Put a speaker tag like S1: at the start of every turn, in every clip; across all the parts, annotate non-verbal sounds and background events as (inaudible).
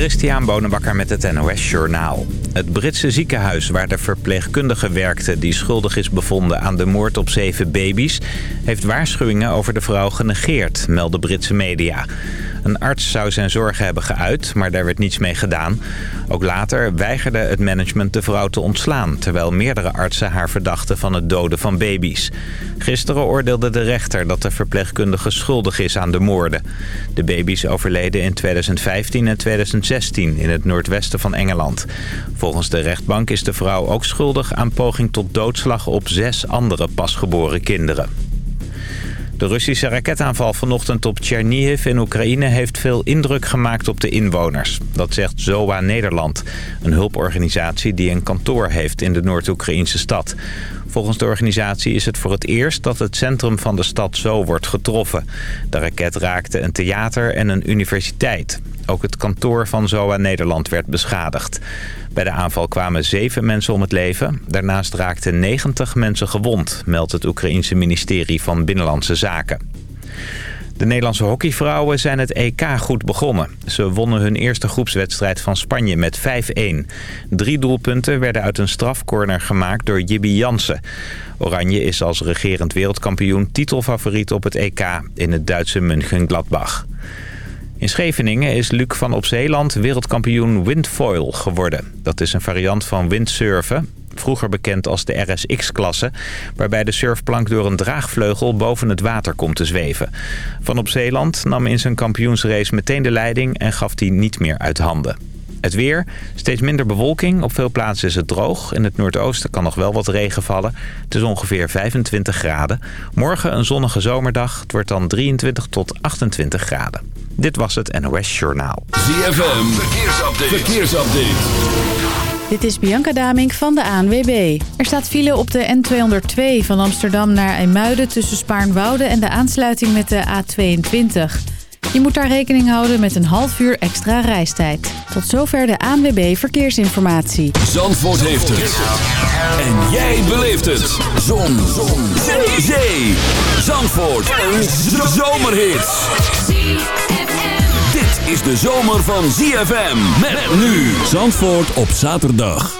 S1: Christian Bonenbakker met het NOS Journaal. Het Britse ziekenhuis waar de verpleegkundige werkte... die schuldig is bevonden aan de moord op zeven baby's... heeft waarschuwingen over de vrouw genegeerd, melden Britse media. Een arts zou zijn zorgen hebben geuit, maar daar werd niets mee gedaan. Ook later weigerde het management de vrouw te ontslaan... terwijl meerdere artsen haar verdachten van het doden van baby's. Gisteren oordeelde de rechter dat de verpleegkundige schuldig is aan de moorden. De baby's overleden in 2015 en 2016 in het noordwesten van Engeland. Volgens de rechtbank is de vrouw ook schuldig aan poging tot doodslag op zes andere pasgeboren kinderen. De Russische raketaanval vanochtend op Chernihiv in Oekraïne heeft veel indruk gemaakt op de inwoners. Dat zegt ZOA Nederland, een hulporganisatie die een kantoor heeft in de Noord-Oekraïnse stad. Volgens de organisatie is het voor het eerst dat het centrum van de stad zo wordt getroffen. De raket raakte een theater en een universiteit. Ook het kantoor van ZOA Nederland werd beschadigd. Bij de aanval kwamen zeven mensen om het leven. Daarnaast raakten 90 mensen gewond, meldt het Oekraïense ministerie van Binnenlandse Zaken. De Nederlandse hockeyvrouwen zijn het EK goed begonnen. Ze wonnen hun eerste groepswedstrijd van Spanje met 5-1. Drie doelpunten werden uit een strafcorner gemaakt door Jibby Jansen. Oranje is als regerend wereldkampioen titelfavoriet op het EK in het Duitse München-Gladbach. In Scheveningen is Luc van op Zeeland wereldkampioen windfoil geworden. Dat is een variant van windsurfen, vroeger bekend als de RSX-klasse... waarbij de surfplank door een draagvleugel boven het water komt te zweven. Van op Zeeland nam in zijn kampioensrace meteen de leiding en gaf die niet meer uit handen. Het weer, steeds minder bewolking. Op veel plaatsen is het droog. In het noordoosten kan nog wel wat regen vallen. Het is ongeveer 25 graden. Morgen een zonnige zomerdag. Het wordt dan 23 tot 28 graden. Dit was het NOS Journaal.
S2: ZFM, verkeersupdate. verkeersupdate.
S3: Dit is Bianca Damink van de ANWB. Er staat file op de N202 van Amsterdam naar IJmuiden... tussen Spaarnwoude en de aansluiting met de A22... Je moet daar rekening houden met een half uur extra reistijd. Tot zover de ANWB Verkeersinformatie.
S2: Zandvoort heeft het. En jij beleeft het. Zon. Zon. Zee. Zee. Zandvoort. Een zomerhit. Dit is de zomer van ZFM. Met nu. Zandvoort op zaterdag.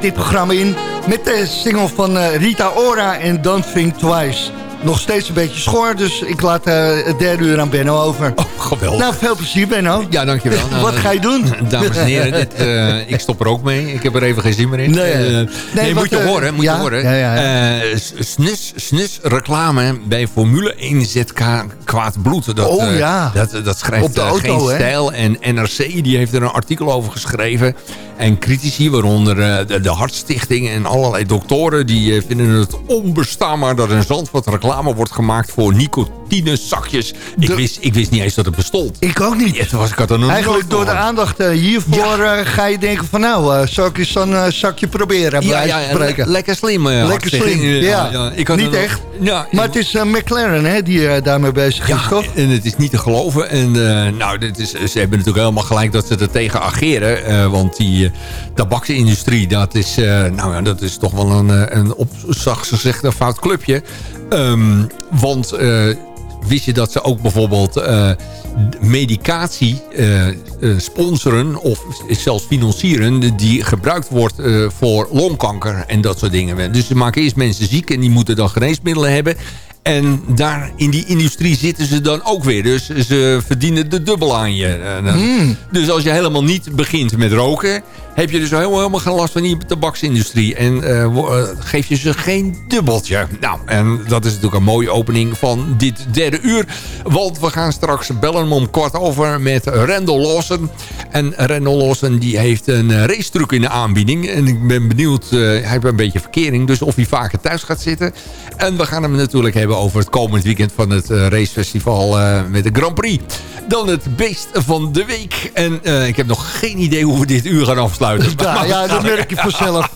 S4: dit programma in... met de single van uh, Rita Ora en Don't Think Twice nog steeds een beetje schor. Dus ik laat uh, het derde uur aan Benno over.
S5: Oh, geweldig.
S4: Nou, veel plezier Benno.
S5: Ja, dankjewel. Nou,
S4: Wat ga je doen?
S5: Dames en heren, dit, uh, (laughs) ik stop er ook mee. Ik heb er even geen zin meer in.
S4: Nee, uh,
S5: nee, nee moet je horen. Moet
S4: ja,
S5: je horen.
S4: Ja, ja,
S5: snus, snus reclame bij Formule 1 ZK kwaad bloed. Dat,
S4: oh ja.
S5: Dat, dat schrijft
S4: Op de auto,
S5: geen
S4: hè?
S5: stijl. En NRC die heeft er een artikel over geschreven. En critici, waaronder de, de Hartstichting en allerlei doktoren... die vinden het onbestaanbaar dat in Zandvoort reclame wordt gemaakt voor nicotinezakjes. Ik,
S4: De...
S5: wist, ik wist niet eens dat het bestond.
S4: Ik ook niet.
S5: Was ik had er nog
S4: Eigenlijk door de aandacht uh, hiervoor ja. uh, ga je denken van nou, uh, zal ik eens zo'n zakje proberen.
S5: Ja, ja, ja le lekker slim.
S4: lekker slim, ja. ik had niet echt. Ja, maar het is McLaren hè, die daarmee bezig is, toch?
S5: en het is niet te geloven. En nou, dit is, ze hebben natuurlijk helemaal gelijk dat ze er tegen ageren. want die tabaksindustrie, dat is, nou, ja, dat is toch wel een, een op zag ze zegt een fout clubje. Um, want uh, wist je dat ze ook bijvoorbeeld uh, medicatie uh, sponsoren of zelfs financieren die gebruikt wordt voor longkanker en dat soort dingen. Dus ze maken eerst mensen ziek en die moeten dan geneesmiddelen hebben. En daar in die industrie zitten ze dan ook weer. Dus ze verdienen de dubbel aan je.
S4: Mm.
S5: Dus als je helemaal niet begint met roken... heb je dus helemaal, helemaal geen last van die tabaksindustrie. En uh, geef je ze geen dubbeltje. Nou, en dat is natuurlijk een mooie opening van dit derde uur. Want we gaan straks bellen om kwart over met Randall Lawson. En Randall Lawson die heeft een racetruc in de aanbieding. En ik ben benieuwd, hij heeft een beetje verkering. Dus of hij vaker thuis gaat zitten. En we gaan hem natuurlijk hebben over het komend weekend van het racefestival met de Grand Prix. Dan het beest van de week. En ik heb nog geen idee hoe we dit uur gaan afsluiten.
S4: Ja, ja (laughs) dat merk je vanzelf.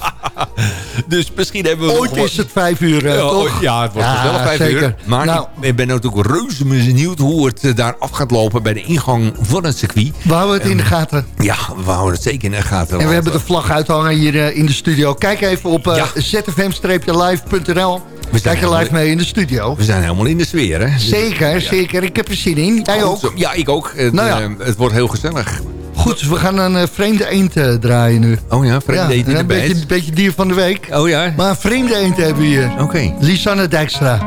S5: dus misschien hebben we...
S4: Ooit is het vijf uur, ja, toch?
S5: Ja, het wordt
S4: ja,
S5: vanzelf vijf
S4: zeker.
S5: uur. Maar nou, ik ben natuurlijk reuze benieuwd hoe het daar af gaat lopen bij de ingang van het circuit.
S4: We houden het in de gaten.
S5: Ja, we houden het zeker in de gaten.
S4: En we hebben de vlag uithangen hier in de studio. Kijk even op ja. zfm-live.nl. We Kijk je live mee in de studio.
S5: We zijn helemaal in de sfeer, hè?
S4: Zeker, ja. zeker. Ik heb er zin in. Jij ook?
S5: Ja, ik ook. Het,
S4: nou ja.
S5: uh, het wordt heel gezellig.
S4: Goed, we gaan een uh, vreemde eend uh, draaien nu.
S5: Oh ja, vreemde
S4: ja,
S5: eend in
S4: een beetje, beetje dier van de week.
S5: Oh ja?
S4: Maar een vreemde eend hebben we hier.
S5: Oké. Okay.
S4: Lisanne Dijkstra.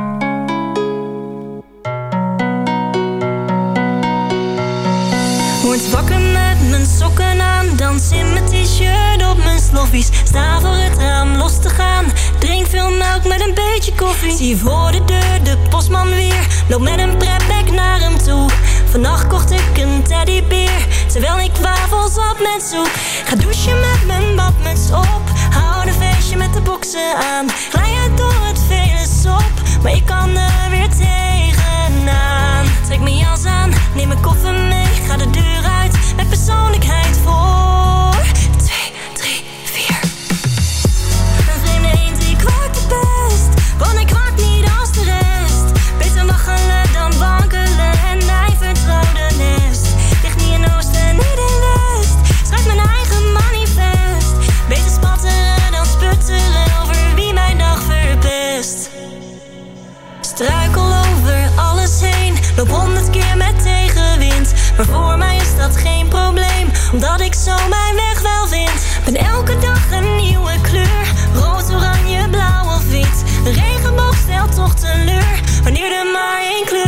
S6: Word wakker met mijn sokken aan. Dans in mijn t-shirt op mijn sloffies. Sta voor het raam los te gaan. Drink veel melk met een beetje koffie. Zie voor de deur de postman weer. Loop met een pretbag naar hem toe. Vannacht kocht ik een teddybeer. Terwijl ik wafels op met soep. Ga douchen met mijn badmuts op. Hou een feestje met de boksen aan. Glij uit door het vele sop. Maar ik kan er weer tegenaan. Trek mijn jas aan, neem mijn koffer mee. Ga de deur uit met persoonlijkheid voor. Loop honderd keer met tegenwind. Maar voor mij is dat geen probleem. Omdat ik zo mijn weg wel vind. Ben elke dag een nieuwe kleur. Rood, oranje, blauw of wit. De regenboog stelt toch teleur. Wanneer er maar één kleur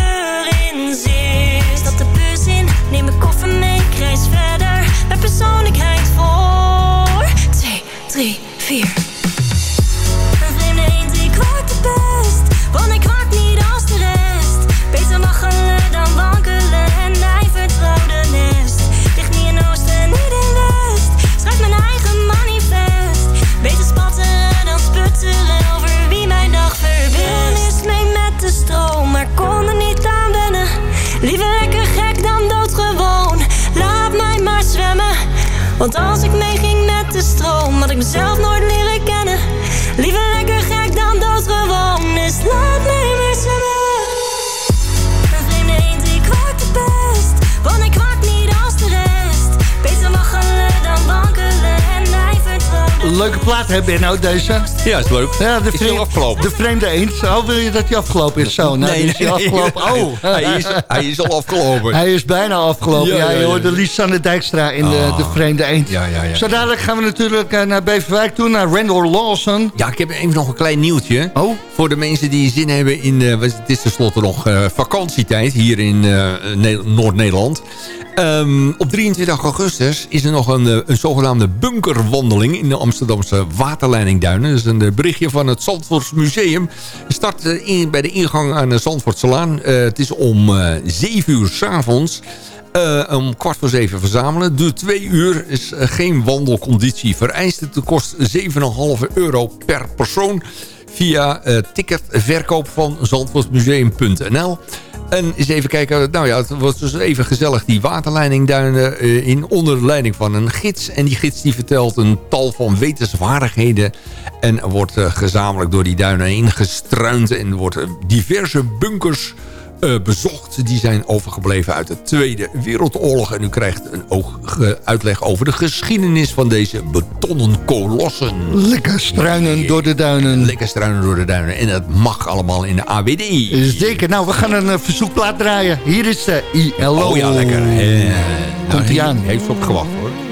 S4: hè Benno, deze?
S7: Ja, is leuk.
S4: Ja, de,
S7: is hij afgelopen?
S4: de vreemde eend. Oh, wil je dat hij afgelopen is? Zo, nou,
S7: nee,
S4: is hij afgelopen. Oh.
S7: Hij is, hij is al afgelopen.
S4: Hij is bijna afgelopen.
S7: Ja,
S4: je hoorde Lisanne Dijkstra in de,
S7: Ah.
S4: de Vreemde Eend.
S7: Ja, ja, ja.
S4: Zo dadelijk gaan we natuurlijk eh, naar Beverwijk toe, naar Randall Lawson.
S7: Ja, ik heb even nog een klein nieuwtje.
S4: Oh.
S7: Voor de mensen die zin hebben in... eh, het is tenslotte nog eh, vakantietijd hier in eh, Ne- Noord-Nederland. Ehm, op 23 augustus is er nog een, eh, een zogenaamde bunkerwandeling... in de Amsterdamse waterleidingduinen. Dat is een eh, berichtje van het Zandvoorts Museum. Start eh, bij de ingang aan de Zandvoortselaan. Eh het is om eh 7 uur s'avonds... Eh, om kwart voor zeven verzamelen. Duurt twee uur. Is geen wandelconditie vereist. Het kost 7,5 euro per persoon. Via eh, ticketverkoop van zandvoortsmuseum.nl. En eens even kijken. Nou ja, het was dus even gezellig die waterleidingduinen eh, in onder leiding van een gids. En die gids die vertelt een tal van wetenswaardigheden. En wordt eh, gezamenlijk door die duinen heen gestruind. En worden diverse bunkers eh, bezocht. Die zijn overgebleven uit de Tweede Wereldoorlog. En u krijgt een oog, uitleg over de geschiedenis van deze betonnen kolossen.
S4: Lekker struinen door de duinen.
S7: Lekker struinen door de duinen. En dat mag allemaal in de AWD.
S4: Zeker. Nou, we gaan een eh, verzoekplaat draaien. Hier is de ILO.
S7: Oh ja, lekker. Eh,
S4: Komt
S7: nou,
S4: ie aan.
S7: Heeft ze op gewacht hoor.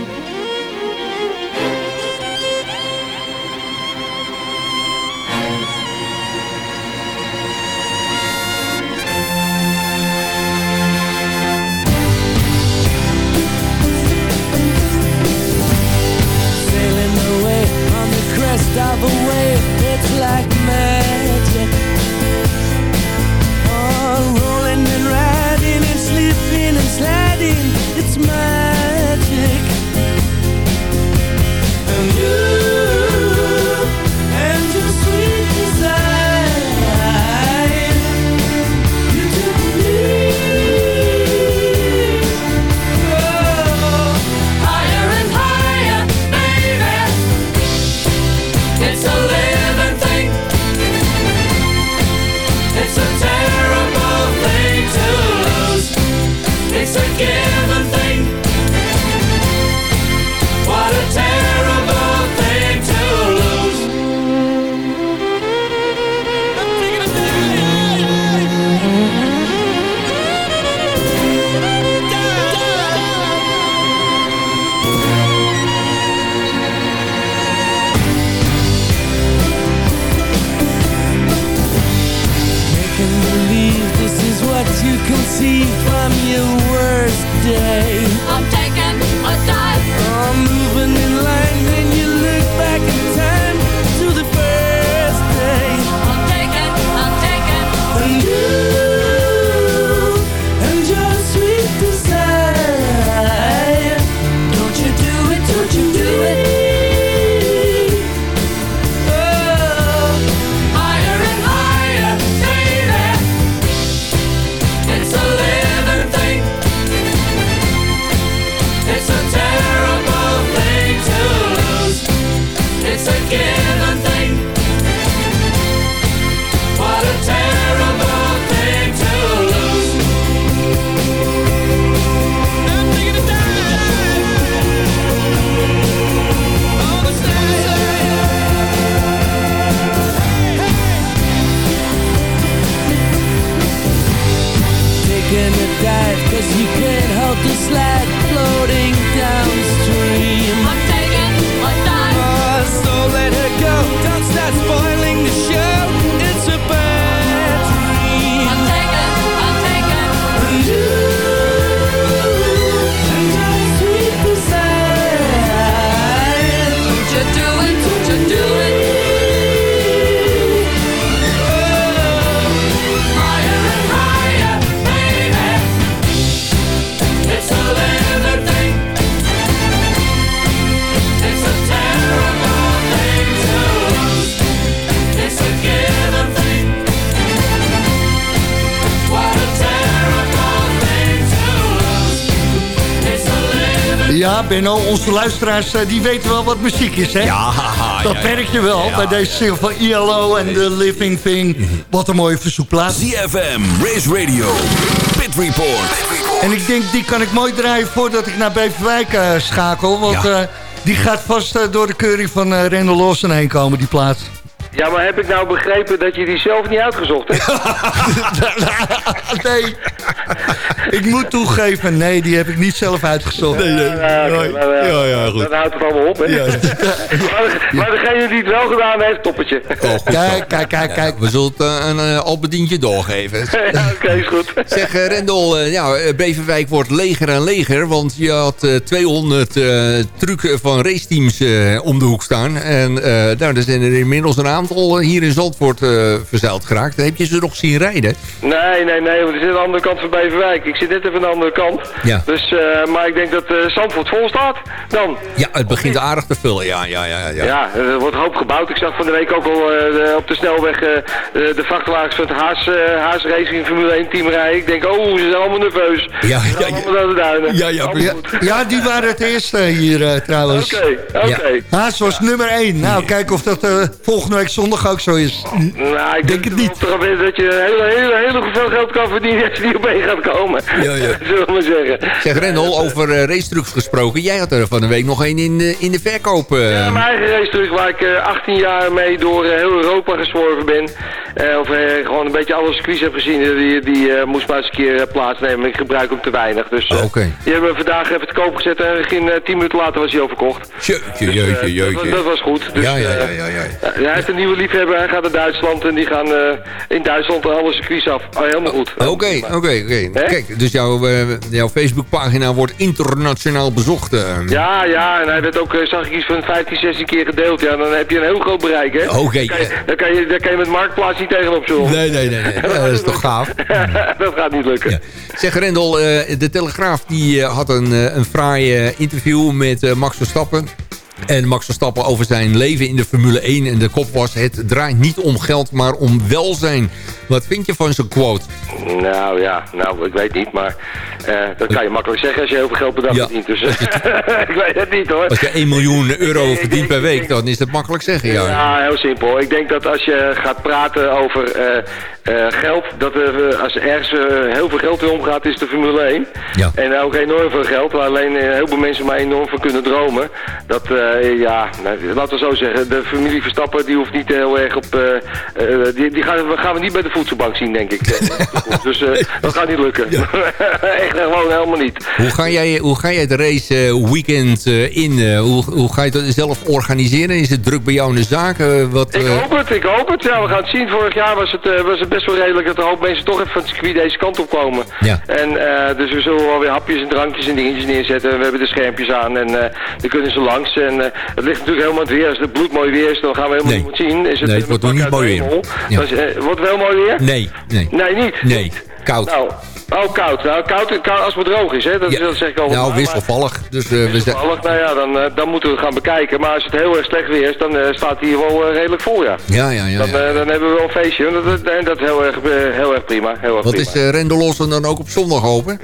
S4: Benno, onze luisteraars eh, die weten wel wat muziek is, hè?
S7: Ja,
S4: Dat
S7: ja,
S4: merk je wel
S7: Ja,
S4: bij deze single van ILO en The Living Thing. Wat een mooie verzoekplaat.
S2: ZFM, Race Radio, Pit Report.
S4: En ik denk, die kan ik mooi draaien voordat ik naar Beverwijk eh, schakel. Want
S7: Ja.
S4: eh, Die gaat vast door de keuring van uh, Randall Lawson heen komen, die plaats.
S8: Ja, maar heb ik nou begrepen dat je die zelf niet uitgezocht hebt? (laughs) (laughs)
S4: nee. Ik moet toegeven, nee, die heb ik niet zelf uitgezocht. Nee, nee.
S8: Ja, okay, maar, uh, ja, ja, goed. Dan houdt het allemaal op, hè? Ja. (laughs) maar, maar, degene die het wel gedaan heeft, toppetje.
S4: Oh, kijk, kijk, kijk, kijk.
S5: we zullen het uh, een uh, Albedientje doorgeven. (laughs)
S8: ja, oké, is goed.
S5: Zeg, uh, Rendel, ja, Beverwijk wordt leger en leger, want je had 200 trucken van raceteams om de hoek staan. En nou, er zijn er inmiddels een aantal hier in Zandvoort verzeild geraakt. Heb je ze nog zien rijden?
S8: Nee, nee, nee, want die zit aan de andere kant van Beverwijk. Ik zit net even aan de andere kant.
S5: Ja.
S8: Dus, maar ik denk dat Zandvoort vol staat dan.
S5: Ja, het begint aardig te vullen, ja, ja, ja. Ja,
S8: ja er wordt hoop gebouwd. Ik zag van de week ook al uh, op de snelweg uh, de vrachtwagens van het Haas, uh, Haas Racing Formule 1 team rijden. Ik denk, oh, ze zijn allemaal nerveus.
S5: Ja, ja,
S8: ja. Allemaal naar de duinen.
S5: Ja, ja,
S4: ja, ja, die waren het eerste hier trouwens.
S8: Oké, okay, oké. Okay.
S4: Haas was nummer 1. Nou, kijk of dat volgende week zondag ook zo is.
S8: Nou, ik denk, denk het niet. Toch dat je hele, hele, hele veel geld kan verdienen als je niet op één gaat komen. (laughs)
S5: Ja, ja.
S8: Zullen we maar zeggen.
S5: Zeg, Rendel, over racetrucs gesproken. Jij had er van de week nog een in de, in de verkoop. Uh.
S8: Ja, mijn eigen race waar ik uh, 18 jaar mee door uh, heel Europa gezworven ben. of gewoon een beetje alle circuits heb gezien. Die, die moest maar eens een keer plaatsnemen. Ik gebruik hem te weinig. Dus
S5: oh, okay.
S8: die hebben we vandaag even te koop gezet. En geen 10 minuten later was hij overkocht.
S5: Jeetje, dus, jeetje.
S8: Dat, dat, was goed. Dus,
S5: ja, ja, ja, ja, ja.
S8: hij heeft een nieuwe liefhebber. Hij gaat naar Duitsland. En die gaan in Duitsland alle circuits af. Oh, helemaal goed.
S5: Oké, oké, oké. Kijk, dus jouw, jouw Facebookpagina wordt internationaal bezocht.
S8: Ja, ja, en hij werd ook, zag ik iets van 15, 16 keer gedeeld. Ja, dan heb je een heel groot bereik, hè?
S5: Oké. Okay.
S8: Dan, kan je, dan kan je met Marktplaats niet tegenop zullen.
S5: Nee, nee, nee. nee. (laughs) Ja, dat is toch gaaf? (laughs)
S8: dat gaat niet lukken. Ja.
S5: Zeg, Rendel, uh, de Telegraaf die uh, had een, uh, een fraai interview met Max Verstappen. En Max Verstappen over zijn leven in de Formule 1. En de kop was, het draait niet om geld, maar om welzijn. Wat vind je van zijn quote?
S8: Nou ja, nou, ik weet niet, maar uh, dat kan je makkelijk zeggen als je heel veel geld per dag ja. verdient. Dus (laughs) ik weet het niet hoor.
S5: Als je 1 miljoen euro verdient per week, dan is dat makkelijk zeggen. Ja,
S8: ja heel simpel. Ik denk dat als je gaat praten over uh, uh, geld, dat er, als er ergens heel veel geld in omgaat, is de Formule 1.
S5: Ja.
S8: En ook enorm veel geld, waar alleen heel veel mensen maar enorm van kunnen dromen. Dat, ja, nou, laten we zo zeggen, de familie Verstappen, die hoeft niet heel erg op... die, die gaan, gaan we niet bij de voedselbank zien, denk ik. (laughs) dus dat gaat niet lukken. Ja. (laughs) Echt gewoon helemaal niet.
S5: Hoe ga jij, hoe ga jij de race weekend in? hoe, hoe ga je dat zelf organiseren? Is het druk bij jou in de zaak? wat,
S8: ik hoop het, ik hoop het. Ja, we gaan het zien. Vorig jaar was het, was het best wel redelijk dat er hoop mensen toch even van het circuit deze kant op komen.
S5: Ja.
S8: En dus we zullen wel weer hapjes en drankjes en dingetjes neerzetten. We hebben de schermpjes aan en dan kunnen ze langs. En het ligt natuurlijk helemaal het weer. Als het bloedmooi weer is, dan gaan we helemaal
S5: nee.
S8: niet zien. Is het,
S5: nee, het wordt nog niet mooi weer.
S8: Ja. Dus, wordt het wel mooi weer?
S5: Nee, nee.
S8: Nee, niet?
S5: Nee, koud.
S8: Nou, oh, koud. Nou, koud, koud als het droog is, hè? Dat,
S5: ja.
S8: dat zeg ik al.
S5: Nou, wisselvallig. Dus, uh,
S8: wisselvallig, nou ja, dan, uh, dan moeten we het gaan bekijken. Maar als het heel erg slecht weer is, dan uh, staat hier wel redelijk vol, ja.
S5: Ja, ja, ja.
S8: Dan,
S5: ja, ja.
S8: dan hebben we wel een feestje. En dat, dat, dat is heel erg, heel erg prima. Heel erg
S5: Wat
S8: prima.
S5: is uh, Rendelossen dan ook op zondag open?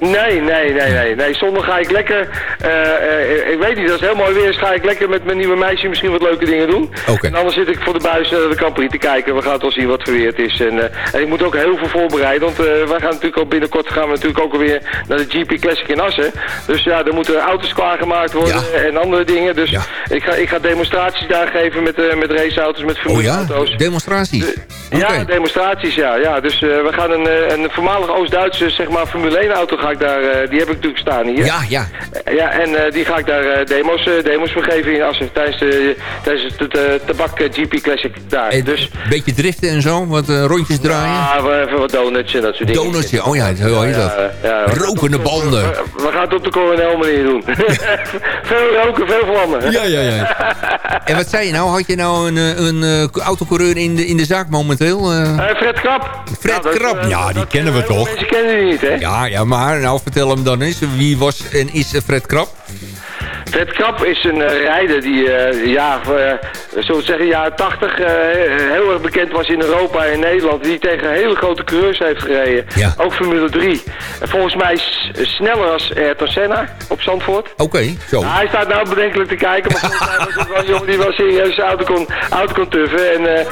S8: Nee, nee, nee, nee. nee. Zondag ga ik lekker, uh, uh, ik weet niet, als het heel mooi weer is, ga ik lekker met mijn nieuwe meisje misschien wat leuke dingen doen.
S5: Okay.
S8: En anders zit ik voor de buis naar de Campri te kijken. We gaan toch zien wat verweerd is. En, uh, en ik moet ook heel veel voorbereiden, want wij gaan natuurlijk ook binnenkort gaan we natuurlijk ook alweer naar de GP Classic in Assen. Dus ja, er moeten auto's klaargemaakt worden
S5: ja.
S8: en andere dingen. Dus
S5: ja.
S8: ik, ga, ik ga demonstraties daar geven met, met raceauto's, met familieauto's.
S5: Oh ja, demonstraties?
S8: Okay. Ja, demonstraties, ja. ja. Dus we gaan een, een voormalig Oost-Duitse, zeg maar, Formule 1 auto ga ik daar, die heb ik natuurlijk staan hier.
S5: Ja, ja.
S8: Ja, en uh, die ga ik daar demos, demos voor geven in Assen tijdens de, tijdens de tabak GP Classic daar.
S5: En
S8: dus,
S5: beetje driften en zo, wat rondjes draaien?
S8: Ja, even wat donuts en dat soort dingen.
S5: Donuts, ja. oh ja, hoe heet dat?
S8: Ja,
S5: Rokende banden.
S8: We, we, gaan het op de coronel manier doen. (laughs) veel roken, veel vlammen.
S5: Ja, ja, ja. en wat zei je nou? Had je nou een, een, een autocoureur in de, in de zaak momenteel?
S8: Fred Krap.
S5: Fred
S8: nou,
S5: Krap, ja, die kennen we toch?
S8: Mensen kennen die niet, hè?
S5: Ja, ja, maar nou vertel hem dan eens. Wie was en is Fred Krap?
S8: Fred Krap is een uh, rijder die, uh, ja, uh, zo zeggen, jaren 80 heel erg bekend was in Europa en Nederland. Die tegen hele grote coureurs heeft gereden.
S5: Ja.
S8: Ook Formule 3. En volgens mij sneller als Ayrton Senna op Zandvoort.
S5: Oké, okay, zo.
S8: Nou, hij staat nou bedenkelijk te kijken, maar volgens mij was het wel een jongen die wel serieus auto kon, auto kon tuffen. En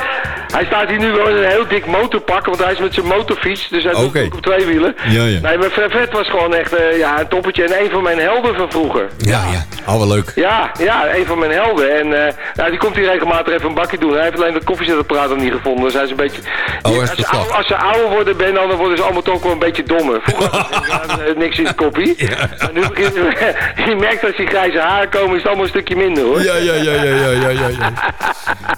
S8: hij staat hier nu wel in een heel dik motorpak, want hij is met zijn motorfiets. Dus hij doet
S5: okay.
S8: ook op twee wielen.
S5: Ja, ja.
S8: Nee, maar Fred was gewoon echt ja, een toppetje en een van mijn helden van vroeger.
S5: Ja, ja. Oh, wel leuk.
S8: Ja, ja, een van mijn helden. En eh, nou, die komt hier regelmatig even een bakje doen. Hij heeft alleen dat koffiezetapparaat nog niet gevonden. Dus hij is een beetje...
S5: Oh,
S8: als, ze als ze ouder worden, ben, dan worden ze allemaal toch wel een beetje dommer. Vroeger (laughs) eh, niks in de koppie. Maar nu begint (laughs) je merkt als die grijze haren komen, is het allemaal een stukje minder hoor.
S5: Ja, ja, ja, ja, ja, ja, ja, ja.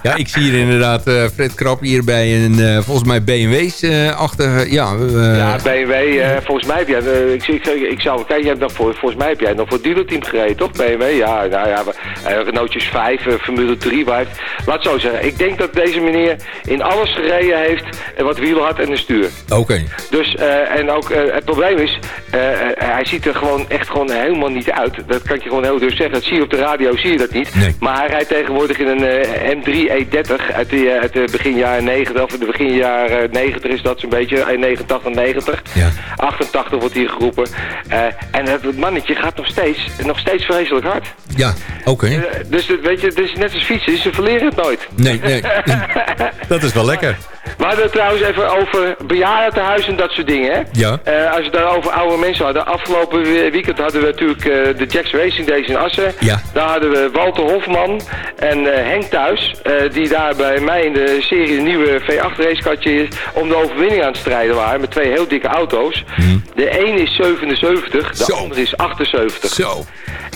S5: Ja, ik zie hier inderdaad eh, Fred Krap hier bij een, eh, volgens mij BMW's eh achter, ja. eh,
S8: Ja, BMW, eh, volgens mij heb jij, ik, ik, ik zou kijken, jij hebt nog voor, volgens mij heb jij nog voor het dealerteam gereden, toch? BMW, ja, nou ja, Renaultjes 5, eh, Formule 3, waar heeft, laat zo zeggen. Ik denk dat deze meneer in alles gereden heeft wat wiel had en een stuur.
S5: Oké.
S8: Dus, en ook, het probleem is, hij ziet er gewoon echt gewoon helemaal niet uit. Dat kan ik je gewoon heel durf zeggen. Dat zie je op de radio, zie je dat niet.
S5: Nee.
S8: Maar hij rijdt tegenwoordig in een eh, M3 E30 uit de, uit de begin jaren 90, of de begin jaren 90 is dat zo'n beetje, eh, 89, 90.
S5: Ja.
S8: 88 wordt hier geroepen. Eh, en het, mannetje gaat nog steeds, nog steeds vreselijk hard.
S5: Ja, oké.
S8: Eh, dus weet je, het is net als fietsen, ze verleren het nooit.
S5: Nee, nee. (laughs) Dat is wel lekker.
S8: We hadden trouwens even over bejaardentehuizen en dat soort dingen, hè?
S5: Ja.
S8: Eh, als we het daar over oude mensen hadden. Afgelopen we- weekend hadden we natuurlijk eh, de Jacks Racing Days in Assen.
S5: Ja.
S8: Daar hadden we Walter Hofman en eh, Henk Thuis. die daar bij mij in de serie de nieuwe V8 racekatje om de overwinning aan het strijden waren. Met twee heel dikke auto's. De een is 77, de
S5: Zo.
S8: andere is 78.
S5: Zo.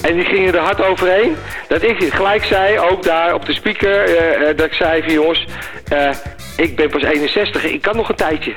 S8: En die gingen er hard overheen. Dat ik gelijk zei, ook daar op de speaker, eh, eh, dat ik zei van jongens, eh, ik ben pas 61, ik kan nog een tijdje.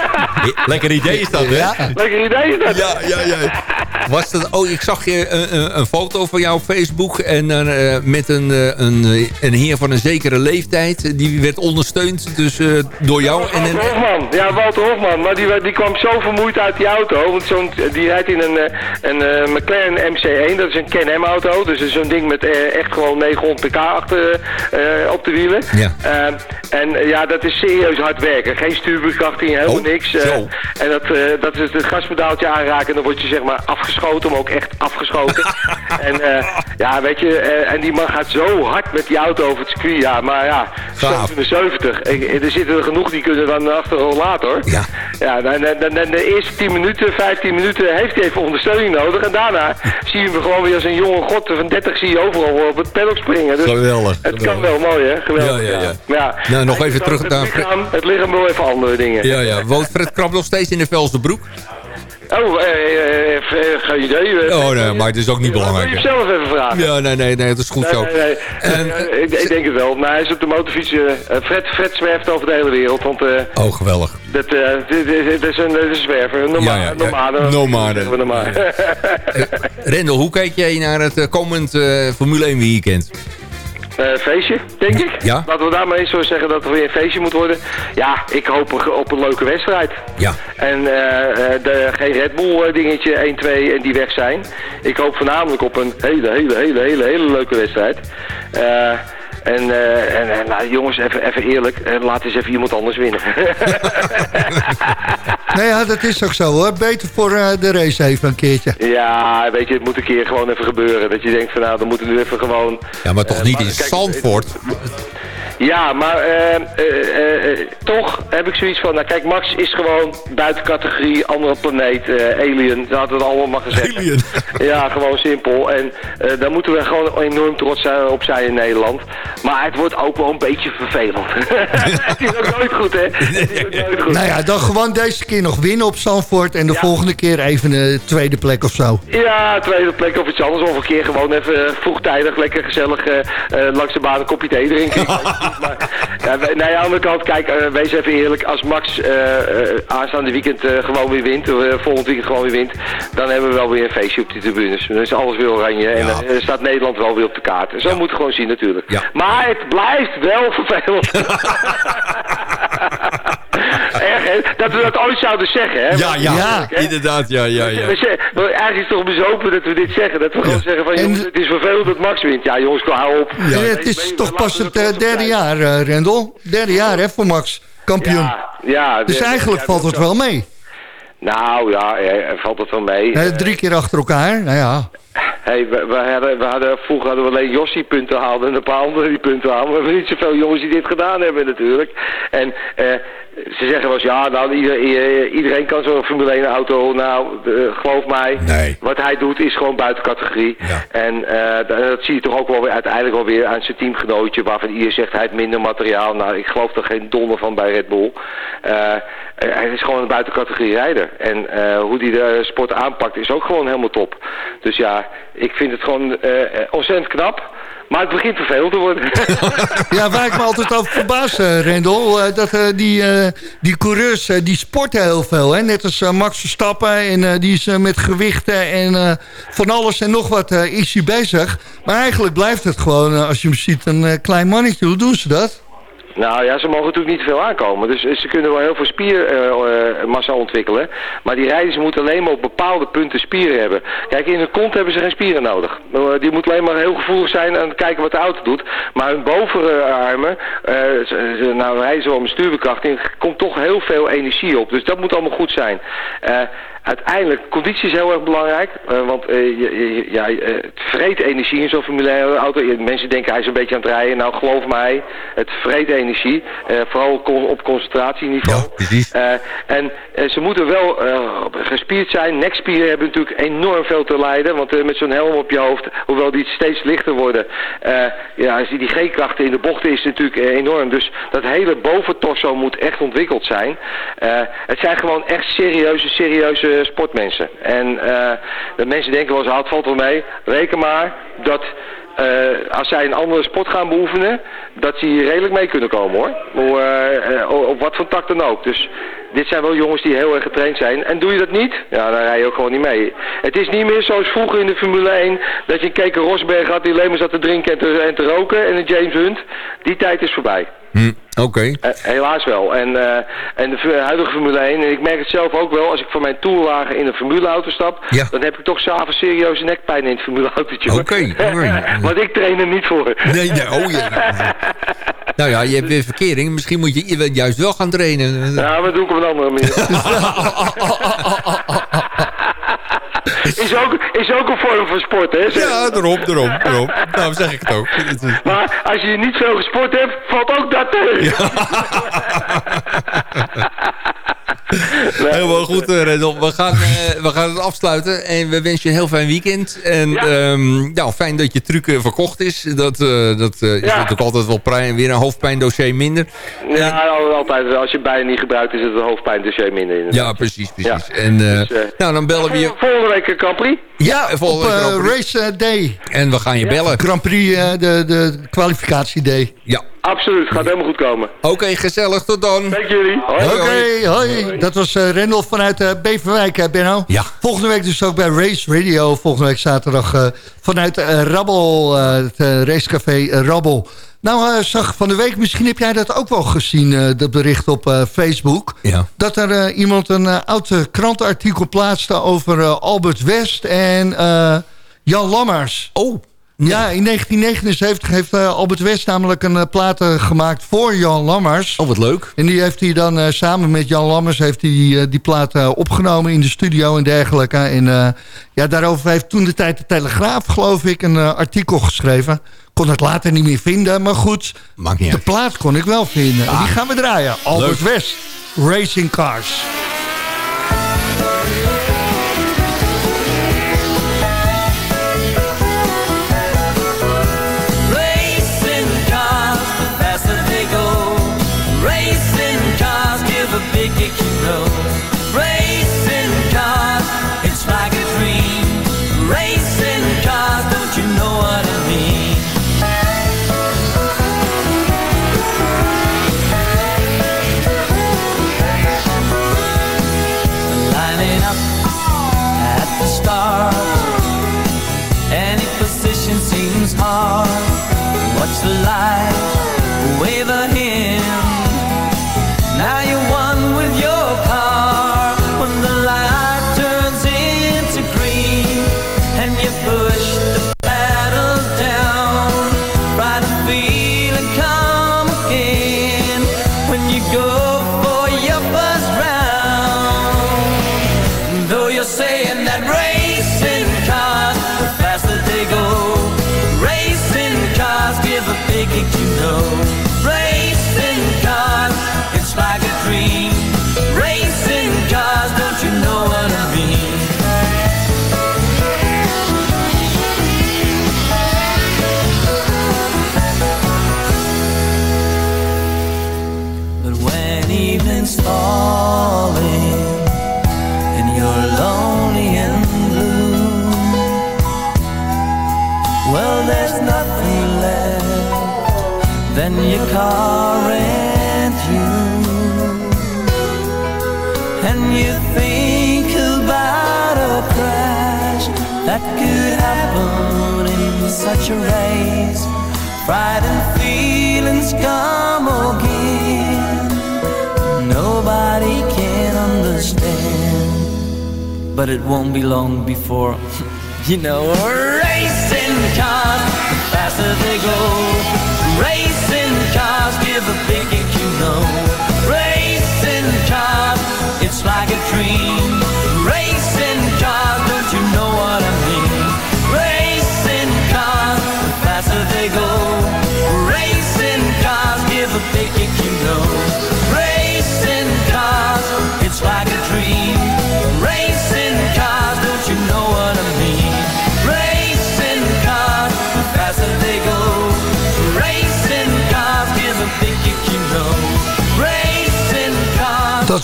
S8: (laughs)
S5: Lekker idee is dat, hè? Ja,
S8: Lekker idee is dat.
S5: ja, ja. Was dat, oh, ik zag je een, een, een foto van jou op Facebook en eh, met een, een, een heer van een zekere leeftijd. Die werd ondersteund dus, eh, door jou. En,
S8: Hofman, ja Walter Hofman, maar die, die kwam zo vermoeid uit die auto, want zo'n, die rijdt in een, eh, een eh, McLaren MC1, dat is een Can-Am auto, dus zo'n ding met eh, echt gewoon 900 pk achter eh, op de wielen.
S5: Ja.
S8: Eh, en eh, ja, dat is serieus hard werken, geen stuurbekrachting, helemaal
S5: Oh,
S8: niks. eh, en dat, eh, dat is het gaspedaaltje aanraken en dan word je zeg maar afgeschoten, maar ook echt afgeschoten. (laughs) en eh, ja, weet je, eh, en die man gaat zo hard met die auto over het circuit, ja, maar ja,
S5: Gaaf.
S8: 77. Ik- Er zitten er genoeg die kunnen dan achter al later hoor.
S5: Ja.
S8: Ja, dan, dan, dan- dan de eerste 10 minuten, 15 minuten heeft hij even ondersteuning nodig. En daarna zie je hem gewoon weer als een jonge god van 30 zie je overal op het paddock springen. Dus
S5: Geweldig,
S8: Het kan wel mooi hè, geweldig.
S5: Ja, ja, ja.
S8: Maar
S5: Nou, nog even terug naar-
S8: Het lichaam, het lichaam wil even andere dingen.
S5: ja, ja. Woont Fred Krab nog steeds in de Velsenbroek?
S8: Oh, eh, eh, eh, geen idee. eh.
S5: Oh, nee, maar het is ook niet belangrijk.
S8: wil je zelf even vragen.
S5: Ja, nee, nee, nee, dat is goed zo.
S8: nee, nee.
S5: En-
S8: Eh, ik, ik denk het wel. Maar hij is op de motorfiets. eh, Fred, Fred zwerft over de hele wereld. Want
S5: Oh, geweldig.
S8: dat, dit, dit- dit is een, dit is een zwerver. Een norma
S5: Ja, ja, ja.
S8: nomade. (laughs)
S5: Rendel, hoe kijk jij naar het komend Formule 1 weekend?
S8: Eh, feestje, denk ik.
S5: Ja.
S8: Laten we daar maar eens zo zeggen dat er weer een feestje moet worden. Ja, ik hoop op- een leuke wedstrijd.
S5: Ja.
S8: En eh, eh, de, geen Red Bull dingetje 1, 2 en die weg zijn. Ik hoop voornamelijk op een hele, hele, hele, hele, hele leuke wedstrijd. Eh, en, eh, en, en, nou, jongens, even, even eerlijk, eh, laat eens even iemand anders winnen. (laughs) (laughs)
S4: Nou ja, dat is toch zo hoor. Beter voor eh, de race even een keertje.
S8: ja, weet je, het moet een keer gewoon even gebeuren. Dat je denkt van nou, dan moeten we nu even gewoon...
S5: Ja, maar toch niet
S8: maar
S5: in
S8: kijk,
S5: Zandvoort?
S8: Ja, maar eh, eh, eh, toch heb ik zoiets van, nou kijk, Max is gewoon buiten categorie, andere planeet, eh, alien, dat hadden we het allemaal maar gezegd.
S5: Alien. (laughs)
S8: Ja, gewoon simpel. En eh, daar moeten we gewoon enorm trots zijn, op zijn in Nederland. Maar het wordt ook wel een beetje vervelend. (laughs) het is ook nooit goed, hè? Het is ook nooit goed.
S4: Nou ja, dan gewoon deze keer nog winnen op Zandvoort. En de
S8: Ja.
S4: volgende keer even een tweede plek of zo.
S8: Ja, tweede plek of iets anders. Of een keer gewoon even vroegtijdig, lekker gezellig langs de baan een kopje thee drinken. (laughs) maar, ja, we- nee, aan de andere kant, kijk, eh, wees even eerlijk. Als Max eh, aanstaande weekend gewoon weer wint, of volgend weekend gewoon weer wint, dan hebben we wel weer een feestje op die tribunes. Dan is alles weer oranje en
S5: Ja.
S8: dan staat Nederland wel weer op de kaart. Zo
S5: Ja.
S8: moet het gewoon zien natuurlijk.
S5: Ja.
S8: Maar het blijft wel vervelend. (laughs) Dat we dat ooit zouden zeggen, hè?
S5: Ja, ja,
S4: Ja.
S5: inderdaad, ja, ja, ja.
S8: We zeggen- wel, eigenlijk is het toch bezopen dat we dit zeggen. Dat we gewoon zeggen van,
S4: En-
S8: jongens, het is vervelend dat Max wint. Ja, jongens, hou op.
S4: Het is toch pas het eh, derde jaar, eh, Rendel? Derde jaar hè, voor Max. Kampioen.
S8: Ja, ja.
S4: dus eigenlijk
S8: ja,
S4: valt het wel mee.
S8: Nou ja, eh, valt het wel mee.
S4: Eh, drie keer achter elkaar. Nou ja.
S8: hey, we, we hadden, we hadden, vroeger hadden we alleen Jossi punten gehaald en een paar anderen die punten haalden. We hebben niet zoveel jongens die dit gedaan hebben natuurlijk. En eh, ze zeggen wel eens, ja, nou, ieder- ieder- iedereen kan zo'n Formule 1 auto. Nou, geloof mij,
S5: Nee.
S8: wat hij doet is gewoon buiten categorie.
S5: Ja.
S8: En eh, dat, zie je toch ook wel weer uiteindelijk wel weer aan zijn teamgenootje, waarvan ieder zegt hij heeft minder materiaal. Nou, ik geloof er geen donder van bij Red Bull. Eh, eh, hij is gewoon een buitencategorie rijder. En hoe hij de sport aanpakt is ook gewoon helemaal top. Dus ja, ik vind het gewoon ontzettend knap. Maar het begint vervelend te worden. (laughs)
S4: Ja, waar ik me altijd over verbaas, eh, Rendel... eh, dat eh, die, die coureurs, die sporten heel veel. Hè? Net als Max Verstappen. En die is met gewichten en van alles en nog wat is hij bezig. Maar eigenlijk blijft het gewoon, als je hem ziet, een klein mannetje. Hoe doen ze dat?
S8: Nou ja, ze mogen natuurlijk niet veel aankomen. Dus eh, ze kunnen wel heel veel spiermassa ontwikkelen. Maar die rijders moeten alleen maar op bepaalde punten spieren hebben. Kijk, in de kont hebben ze geen spieren nodig. Eh, Die moeten alleen maar heel gevoelig zijn en kijken wat de auto doet. Maar hun bovenarmen, eh, nou rijden ze wel met stuurbekracht in, komt toch heel veel energie op. Dus dat moet allemaal goed zijn. Eh, uiteindelijk, conditie is heel erg belangrijk. eh, want eh, je- je- ja, eh, het vreet energie in zo'n Formule 1 auto. Mensen denken hij is een beetje aan het rijden. Nou, geloof mij, het vreet energie. vooral con- op concentratieniveau.
S5: Ja, precies.
S8: En ze moeten wel gespierd zijn. Nekspieren hebben natuurlijk enorm veel te lijden. Want met zo'n helm op je hoofd, hoewel die steeds lichter worden... ja, die, die G-krachten in de bochten is natuurlijk enorm. Dus dat hele boventorso moet echt ontwikkeld zijn. Het zijn gewoon echt serieuze, serieuze sportmensen. En eh, de mensen denken wel ah, het valt wel mee. Reken maar dat... eh, als zij een andere sport gaan beoefenen, dat ze hier redelijk mee kunnen komen hoor. Hoe, eh, eh, op wat voor tak dan ook. Dus dit zijn wel jongens die heel erg getraind zijn. En doe je dat niet, ja, dan rij je ook gewoon niet mee. Het is niet meer zoals vroeger in de Formule 1, dat je een Rosberg had die alleen maar zat te drinken en te, en te roken. En een James Hunt. Die tijd is voorbij.
S5: Hm, Oké.
S8: Eh, helaas wel. En, eh, en de huidige Formule 1, en ik merk het zelf ook wel, als ik van mijn tourwagen in een formuleauto stap,
S5: Ja.
S8: dan heb ik toch s'avons serieuze nekpijn in het formuleautootje.
S5: Oké, (laughs) alright.
S8: Want ik train er niet voor.
S5: Nee, nee, oh ja. (laughs) Nou ja, je hebt weer verkering. Misschien moet je ju- juist wel gaan trainen.
S8: Ja, maar dat doe ik op een andere manier. (laughs) is, ook, is ook een vorm van sport, hè? zeg.
S5: Ja, daarom, daarom, daarom. Nou, zeg ik het ook.
S8: Maar als je niet veel gesport hebt, valt ook dat tegen. (laughs) (laughs)
S5: Helemaal goed, eh, Rendel. We gaan, eh, we gaan het afsluiten. En we wensen je een heel fijn weekend. En
S8: Ja.
S5: ehm, nou, fijn dat je truc eh, verkocht is. Dat, eh, dat eh, is
S8: Ja.
S5: natuurlijk altijd wel prij- weer een hoofdpijndossier minder.
S8: Ja, altijd. Als je bijna niet gebruikt, is het een hoofdpijndossier minder. inderdaad.
S5: Ja, precies, precies.
S8: Ja.
S5: En eh,
S8: Dus,
S5: nou, dan bellen we je.
S8: Volgende week een Grand Prix.
S5: Ja,
S4: Op
S5: volgende
S4: eh,
S5: Prix.
S4: Race Day.
S5: En we gaan je bellen.
S4: Grand Prix, eh, de, de kwalificatie day.
S5: Ja.
S8: Absoluut, gaat helemaal goed komen.
S5: Oké, gezellig. Tot dan.
S8: Dank jullie. Hoi.
S4: Oké, hoi. Dat was eh Rendel vanuit eh, Beverwijk, hè, Benno.
S5: Ja.
S4: Volgende week dus ook bij Race Radio. Volgende week zaterdag eh, vanuit eh, Rabbel, het racecafé Rabbel. Nou, eh, zag van de week, misschien heb jij dat ook wel gezien, eh, dat bericht op eh, Facebook.
S5: Ja.
S4: Dat er eh, iemand een oud eh, krantenartikel plaatste over eh, Albert West en eh, Jan Lammers.
S5: Oh.
S4: Ja, in 1979 heeft eh, Albert West namelijk een eh, plaat eh, gemaakt voor Jan Lammers.
S5: Oh, wat leuk.
S4: En die heeft hij dan samen met Jan Lammers heeft hij, die plaat opgenomen in de studio en dergelijke. En ja, daarover heeft toen de tijd de Telegraaf, geloof ik, een artikel geschreven. Kon het later niet meer vinden, maar goed.
S5: Maakt niet
S4: De
S5: uit.
S4: plaat kon ik wel vinden. En die gaan we draaien. Albert
S5: Leuk.
S4: West, Racing Cars.
S7: Race frightened feelings come again. Nobody can understand but it won't be long before (laughs) you know racing cars the faster they go. Racing cars give a big kick you know. Racing cars it's like a dream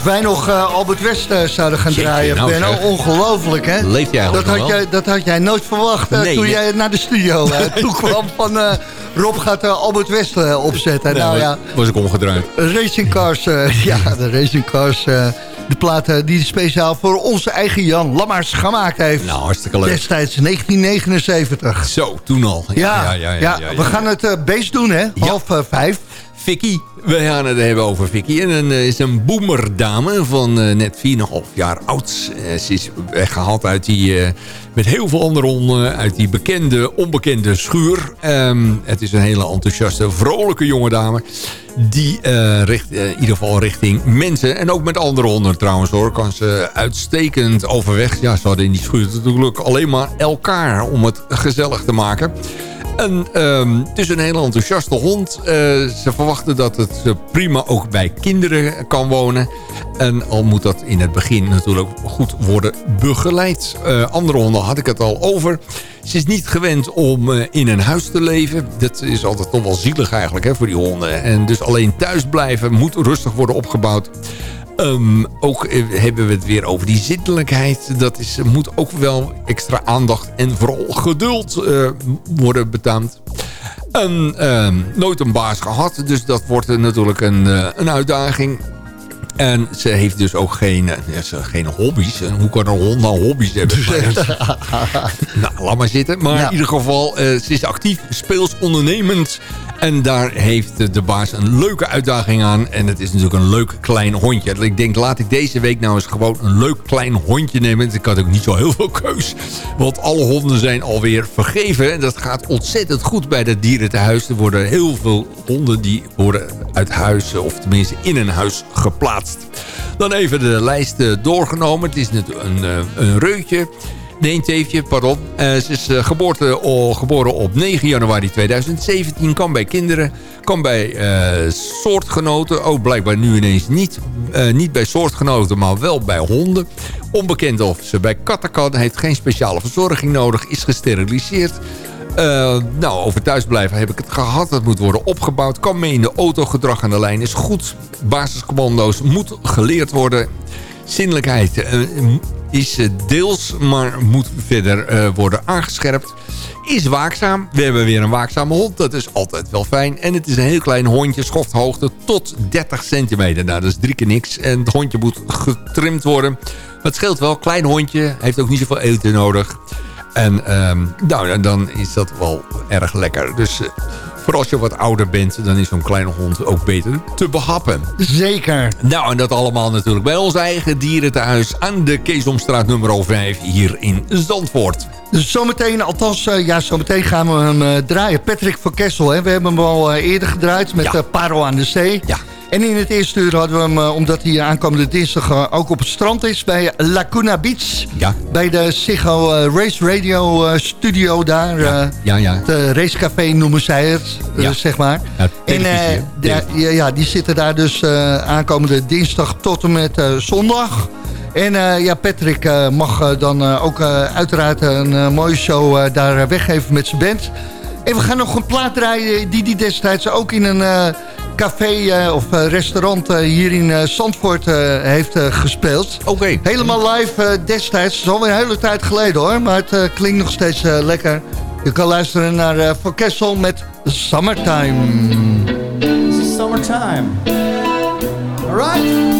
S4: wij nog eh, Albert West eh, zouden gaan
S5: Jeetje,
S4: draaien.
S5: nou
S4: Benno,
S5: zeg.
S4: ongelooflijk hè?
S5: Leeft hij eigenlijk
S4: dat had,
S5: wel?
S4: jij, dat had jij nooit verwacht eh,
S5: Nee,
S4: toen
S5: nee.
S4: jij naar de studio uh, (laughs) toe kwam van... Rob gaat Albert West opzetten. nou ja,
S5: was ik omgedraaid.
S4: Racing Cars, (laughs) ja, de Racing Cars... de platen die speciaal voor onze eigen Jan Lammers gemaakt heeft.
S5: Nou, hartstikke leuk.
S4: Destijds 1979.
S5: Zo, toen al.
S4: Ja, ja, we gaan het eh beest doen, hè? Half vijf.
S5: Vicky, we gaan het hebben over Vicky. En een, eh, is een boomerdame van eh, net 4,5 jaar oud. Eh, ze is weggehaald uit die, met heel veel andere honden, uit die bekende, onbekende schuur. Ehm, het is een hele enthousiaste, vrolijke jonge dame. Die richt, in ieder geval richting mensen. En ook met andere honden trouwens hoor. Kan ze uitstekend overweg. Ja, ze hadden in die schuur natuurlijk alleen maar elkaar om het gezellig te maken. En ehm, het is een hele enthousiaste hond. Eh, ze verwachten dat het eh, prima ook bij kinderen kan wonen. En al moet dat in het begin natuurlijk goed worden begeleid. Eh, andere honden had ik het al over. Ze is niet gewend om in een huis te leven. Dat is altijd toch wel zielig eigenlijk hè, voor die honden. En dus alleen thuis blijven moet rustig worden opgebouwd. Ehm, ook eh, hebben we het weer over die zittelijkheid. Dat is, moet ook wel extra aandacht en vooral geduld eh, worden betaamd. Ehm, nooit een baas gehad, dus dat wordt natuurlijk een, eh, een uitdaging. En ze heeft dus ook geen, eh, ja, ze, geen hobby's. En hoe kan een hond nou hobby's hebben? (laughs) nou, laat maar zitten. Maar
S4: Ja.
S5: in ieder geval, eh, ze is actief, speels ondernemend. En daar heeft de baas een leuke uitdaging aan. En het is natuurlijk een leuk klein hondje. Ik denk, laat ik deze week nou eens gewoon een leuk klein hondje nemen. Ik had ook niet zo heel veel keus. Want alle honden zijn alweer vergeven. En dat gaat ontzettend goed bij dat dierentehuis. Er worden heel veel honden die worden uit huis, of tenminste in een huis geplaatst. Dan even de lijst eh, doorgenomen. Het is net een, eh, een reutje. Nee, een teefje, pardon. Eh, ze is oh, geboren op 9 januari 2017. Kan bij kinderen, kan bij soortgenoten. Oh, blijkbaar nu ineens niet. Niet bij soortgenoten, maar wel bij honden. Onbekend of ze bij katten kan. Heeft geen speciale verzorging nodig. Is gesteriliseerd. Eh, nou, over thuisblijven heb ik het gehad. Dat moet worden opgebouwd. Kan mee in de auto. Gedrag aan de lijn is goed. Basiscommando's moet geleerd worden. Zinnelijkheid eh, is eh, deels, maar moet verder worden aangescherpt. Is waakzaam. We hebben weer een waakzame hond. Dat is altijd wel fijn. En het is een heel klein hondje. Schofthoogte tot 30 centimeter. Nou, dat is drie keer niks. En het hondje moet getrimd worden. Maar het scheelt wel. Klein hondje. Heeft ook niet zoveel eten nodig. En ehm, nou, dan is dat wel erg lekker. Dus eh, voor als je wat ouder bent, dan is zo'n kleine hond ook beter te behappen.
S4: Zeker.
S5: Nou, en dat allemaal natuurlijk bij ons eigen dierenthuis aan de Keesomstraat nummer 5 hier in Zandvoort.
S4: Dus zometeen, althans, eh, ja, zometeen gaan we hem eh, draaien. Patrick van Kessel, hè. we hebben hem al eerder gedraaid met
S5: Ja.
S4: Paro aan de Zee.
S5: Ja.
S4: En in het eerste uur hadden we hem, eh, omdat hij aankomende dinsdag eh, ook op het strand is... bij Lacuna Beach.
S5: Ja.
S4: Bij de Sigo eh, Race Radio studio daar.
S5: Ja, ja. ja.
S4: Het racecafé noemen zij het,
S5: Ja.
S4: zeg maar.
S5: Ja,
S4: en ja, die zitten daar dus aankomende dinsdag tot en met zondag. En ja, Patrick mag dan ook uiteraard een mooie show daar weggeven met zijn band. En we gaan nog een plaat draaien die die destijds ook in een café eh, of eh, restaurant eh, hier in eh, Zandvoort eh, heeft eh, gespeeld.
S5: Oké.
S4: Helemaal live eh, destijds. Het is alweer een hele tijd geleden hoor. Maar het eh, klinkt nog steeds eh, lekker. Je kan luisteren naar eh Van Kessel met Summertime.
S9: more time. All right?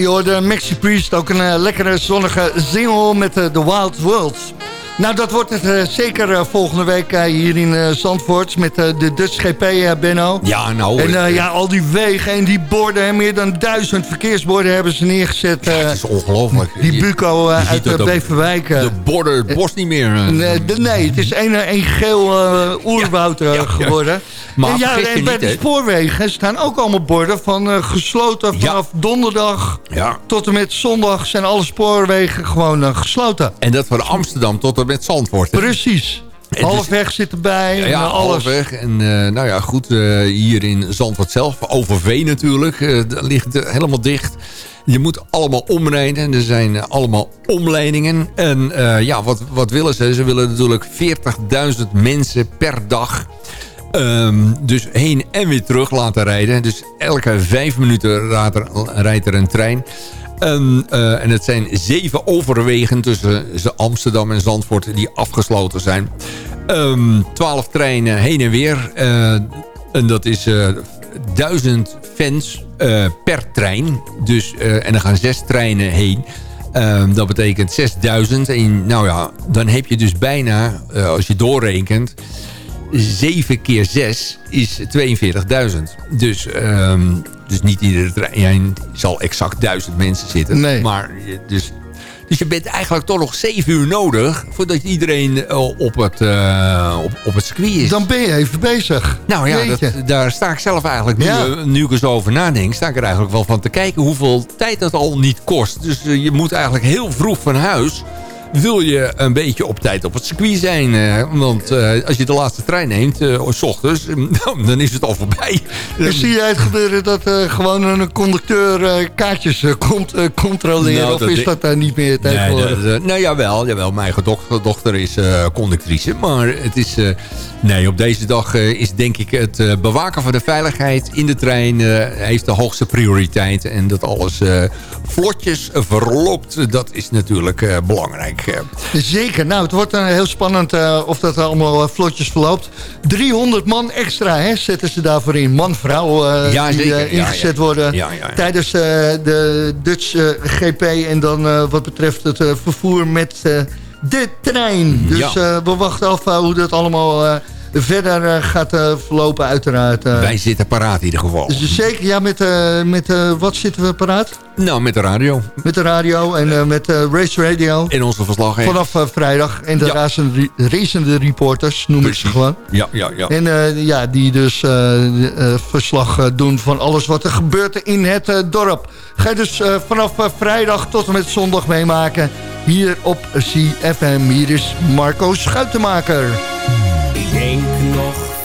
S4: Je hoorde Maxi Priest, ook een eh, lekkere zonnige single met eh, The Wild Worlds. Nou, dat wordt het eh, zeker eh, volgende week eh, hier in Zandvoort met de Dutch GP, Benno.
S5: Ja, nou...
S4: En ja, al die wegen en die borden, hè, meer dan duizend verkeersborden hebben ze neergezet.
S5: het is ongelooflijk.
S4: die Buco uit
S5: dat ook.
S4: Beverwijk.
S5: De borden, het bos niet meer.
S4: Nee, de- nee, het is een, een geel oerwoud
S5: ja,
S4: geworden.
S5: Maar
S4: en ja, en bij
S5: niet,
S4: de
S5: hè.
S4: spoorwegen staan ook allemaal borden van gesloten vanaf donderdag
S5: Ja.
S4: tot en met zondag zijn alle spoorwegen gewoon gesloten.
S5: En dat van Amsterdam tot en met Zandvoort. hè?
S4: Precies.
S5: dus-
S4: Halfweg zit erbij.
S5: Ja, ja
S4: alles.
S5: halfweg. En eh, nou ja, goed, eh, hier in Zandvoort zelf, Overveen natuurlijk, dat ligt helemaal dicht. Je moet allemaal omrijden. Er zijn allemaal omleidingen. En ja, wat, wat willen ze? Ze willen natuurlijk 40.000 mensen per dag... ehm, dus heen en weer terug laten rijden. Dus elke vijf minuten rijdt er een trein. Eh, en het zijn zeven overwegen tussen Amsterdam en Zandvoort die afgesloten zijn. Ehm, Twaalf treinen heen en weer. eh, en dat is eh, duizend fans per trein. Dus, en er gaan zes treinen heen. Ehm, dat betekent 6000. En nou ja, dan heb je dus bijna, als je doorrekent... 7 keer 6 is 42.000. Dus, ehm, dus niet iedere trein zal exact 1000 mensen zitten.
S4: Nee.
S5: Maar je- dus, dus je bent eigenlijk toch nog 7 uur nodig... voordat iedereen eh, op, het, eh, op, op het circuit is.
S4: Dan ben je even bezig.
S5: Nou ja, dat, daar sta ik zelf eigenlijk, nu,
S4: Ja.
S5: eh, nu ik er zo over nadenk... sta ik er eigenlijk wel van te kijken hoeveel tijd dat al niet kost. Dus eh, je moet eigenlijk heel vroeg van huis... wil je een beetje op tijd op het circuit zijn. eh, want eh, als je de laatste trein neemt, eh, s ochtends, (laughs) dan is het al voorbij. (laughs)
S4: En zie jij het gebeuren dat gewoon een conducteur kaartjes komt controleren?
S5: Nou,
S4: of is dat daar niet meer
S5: Nee,
S4: tegenwoordig?
S5: dat, nou jawel, jawel, mijn dochter, dochter is conductrice. Maar het is, nee, op deze dag is denk ik het bewaken van de veiligheid in de trein heeft de hoogste prioriteit. En dat alles vlotjes verloopt, dat is natuurlijk belangrijk.
S4: Zeker. Nou, het wordt eh, heel spannend eh, of dat allemaal eh, vlotjes verloopt. 300 man extra hè, zetten ze daarvoor in. Man, vrouw
S5: Ja,
S4: die
S5: Ja,
S4: ingezet
S5: ja.
S4: worden tijdens de Dutch GP. En dan wat betreft het vervoer met de trein. Dus
S5: Ja.
S4: eh, we wachten af hoe dat allemaal verder eh, gaat eh, verlopen uiteraard. eh.
S5: Wij zitten paraat in ieder geval.
S4: Zeker, ja, met, met wat zitten we paraat?
S5: Nou, met de radio.
S4: Met de radio en met Race Radio.
S5: In onze verslag.
S4: Vanaf vrijdag. En de
S5: Ja.
S4: racende reporters noem ik ze gewoon.
S5: Ja, ja, ja.
S4: En ja, die dus verslag doen van alles wat er gebeurt in het dorp. Ga je dus vanaf vrijdag tot en met zondag meemaken. Hier op CFM. Hier is Marco Schuitenmaker.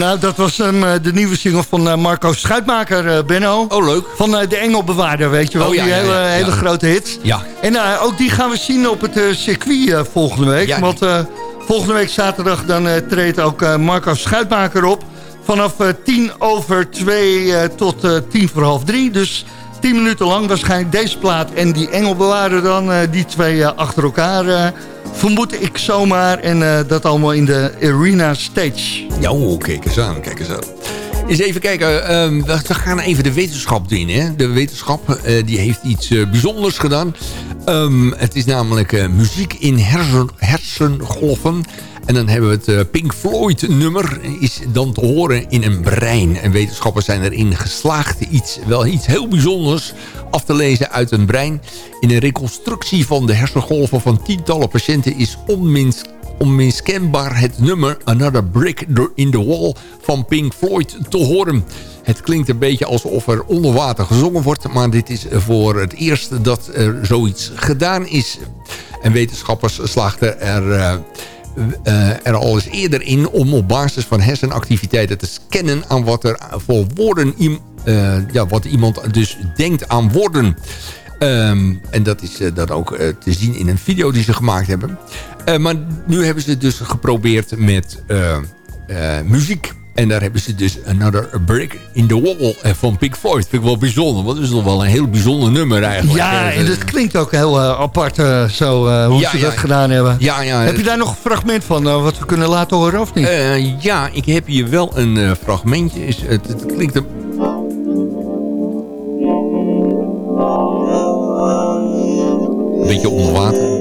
S4: Nou, dat was eh, de nieuwe single van eh, Marco Schuitmaker, eh, Benno.
S5: Oh, leuk.
S4: Van de Engelbewaarder, weet je wel.
S5: Oh, ja,
S4: die hele,
S5: ja, ja.
S4: hele grote hit.
S5: Ja.
S4: En ook die gaan we zien op het circuit volgende week.
S5: Ja.
S4: Want volgende week zaterdag dan treedt ook Marco Schuitmaker op. Vanaf tien over twee tot tien voor half drie. Dus tien minuten lang waarschijnlijk deze plaat en die Engelbewaarder dan. die twee achter elkaar vermoed ik zomaar. En eh, dat allemaal in de Arena Stage.
S5: Ja, oh, kijk eens aan, kijk eens aan. Eens even kijken, ehm, we gaan even de wetenschap in. Hè? De wetenschap eh, die heeft iets eh, bijzonders gedaan. Ehm, het is namelijk muziek in hersen, hersengolven. En dan hebben we het eh, Pink Floyd nummer is dan te horen in een brein. En wetenschappers zijn erin geslaagd iets, wel iets heel bijzonders af te lezen uit een brein. In een reconstructie van de hersengolven van tientallen patiënten is onminst onmiskenbaar het nummer Another Brick in the Wall van Pink Floyd te horen. Het klinkt een beetje alsof er onder water gezongen wordt... maar dit is voor het eerst dat er zoiets gedaan is. En wetenschappers slaagden er... Uh, er al eens eerder in om op basis van hersenactiviteiten te scannen aan wat er voor woorden, uh, ja, wat iemand dus denkt aan woorden. Um, en dat is uh, dan ook te zien in een video die ze gemaakt hebben. maar nu hebben ze dus geprobeerd met muziek. En daar hebben ze dus Another Break in the Wall eh, van Pink Floyd. Vind ik wel bijzonder, want het is nog wel een heel bijzonder nummer eigenlijk.
S4: Ja, en het klinkt ook heel uh, apart uh, zo uh, hoe ja, ze ja, dat gedaan hebben.
S5: Ja, ja,
S4: heb je daar nog een fragment van wat we kunnen laten horen of niet?
S5: ja, ik heb hier wel een fragmentje. Is, het, het klinkt een... Beetje onder water.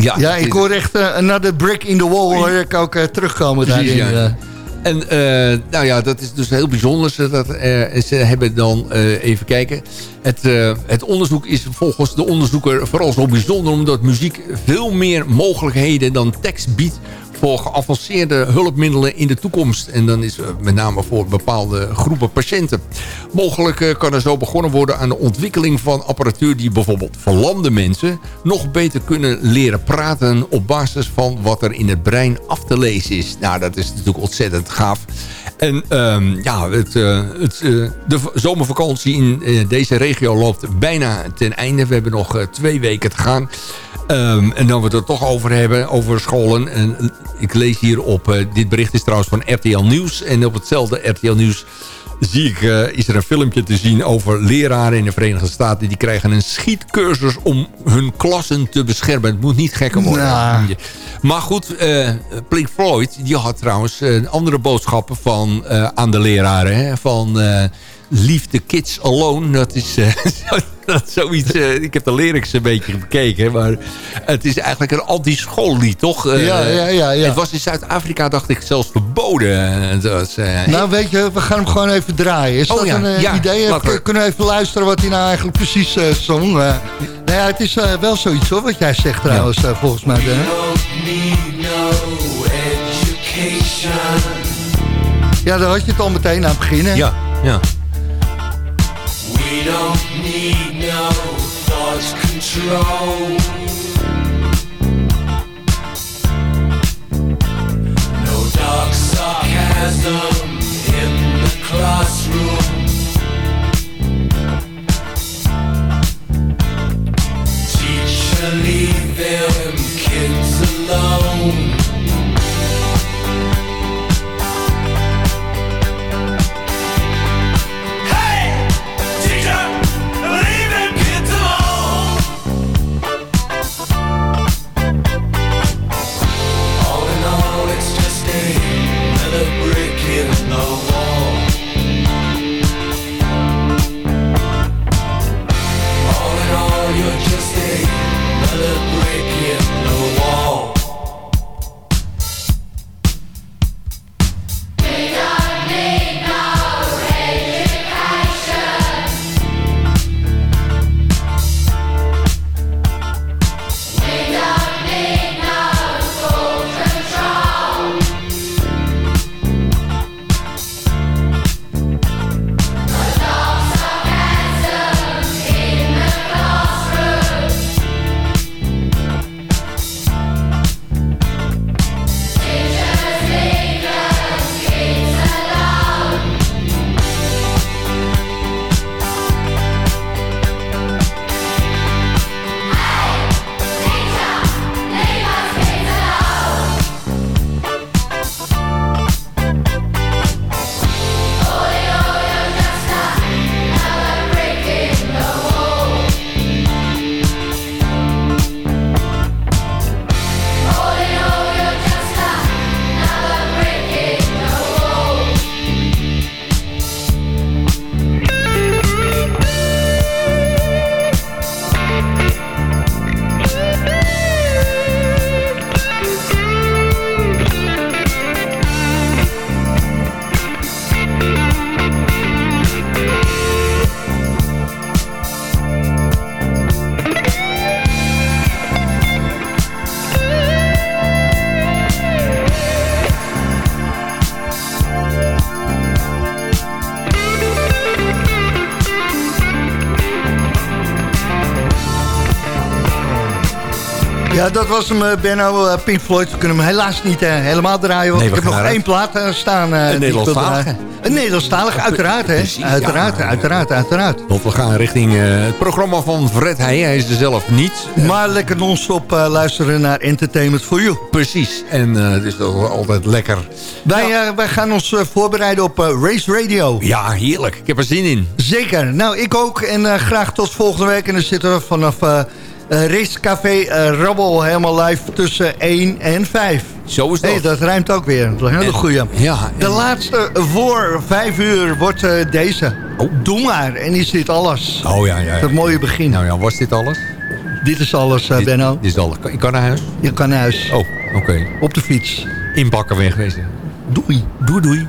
S4: Ja, ja ik hoor echt uh, another brick in the wall hoor ik ook uh, terugkomen Precies, daarin. Ja.
S5: En uh, nou ja, dat is dus heel bijzonder. Ze, dat, ze hebben dan, even kijken... Het, het onderzoek is volgens de onderzoeker vooral zo bijzonder... omdat muziek veel meer mogelijkheden dan tekst biedt voor geavanceerde hulpmiddelen in de toekomst. En dan is met name voor bepaalde groepen patiënten. Mogelijk eh, kan er zo begonnen worden aan de ontwikkeling van apparatuur... die bijvoorbeeld verlamde mensen nog beter kunnen leren praten... op basis van wat er in het brein af te lezen is. Nou, dat is natuurlijk ontzettend gaaf. En um, ja, het, uh, het, uh, de zomervakantie in deze regio loopt bijna ten einde. We hebben nog twee weken te gaan. Um, en dan we het er toch over hebben, over scholen. En ik lees hier op, dit bericht is trouwens van RTL Nieuws. En op hetzelfde RTL Nieuws zie ik, uh, is er een filmpje te zien over leraren in de Verenigde Staten. Die krijgen een schietcursus om hun klassen te beschermen. Het moet niet gekker worden. Maar goed, uh, Pink Floyd die had trouwens uh, andere boodschappen van, aan de leraren. Hè, van Leave the Kids Alone. Dat is (laughs) dat zoiets... Uh, ik heb de lyrics een beetje bekeken. Maar het is eigenlijk een anti-schoollied, toch?
S4: Uh, ja, ja, ja, ja.
S5: Het was in Zuid-Afrika, dacht ik, zelfs verboden. Was, uh,
S4: nou, weet je, we gaan hem gewoon even draaien. Is oh, dat ja, een ja, idee? Even, kunnen we even luisteren wat hij nou eigenlijk precies zong? nou ja, het is wel zoiets, hoor, wat jij zegt trouwens, volgens mij. Hè? Ja, daar had je het al meteen aan het beginnen.
S5: Ja, ja.
S7: We don't need no thought control. No dark sarcasm in the classroom. Teacher, leave them
S4: Ja, dat was hem, eh, Benno. eh, Pink Floyd. We kunnen hem helaas niet eh, helemaal draaien. Want
S7: Nee,
S4: ik heb nog één plaat staan. wil
S7: Nederlandstalige?
S4: draaien. Een Nederlandstalig, uiteraard. Hè? Uiteraard,
S7: ja.
S4: uiteraard, uiteraard.
S7: Want we gaan richting het programma van Fred Heij. Hij is er zelf niet.
S4: Maar lekker non-stop luisteren naar Entertainment for You.
S7: Precies. En het is toch altijd lekker.
S4: Wij, wij gaan ons voorbereiden op Race Radio.
S7: Ja, heerlijk. Ik heb er zin in.
S4: Zeker. Nou, ik ook. En graag tot volgende week. En dan zitten we vanaf Racecafé eh, Rabbel helemaal live tussen 1 en 5.
S7: Zo is dat.
S4: Hey, dat ruimt ook weer. Dat is een hele goeie.
S7: Ja,
S4: De laatste voor 5 uur wordt eh, deze. Doe maar. En is dit alles.
S7: Oh ja, ja. ja.
S4: Het mooie begin.
S7: Nou ja, was dit alles?
S4: Dit is alles, eh,
S7: Dit-
S4: Benno.
S7: Dit is alles. Ik kan naar huis?
S4: Je kan naar huis.
S7: Oh, oké.
S4: Op de fiets.
S7: Inpakken wegwezen.
S4: Doei.
S7: Doei, doei.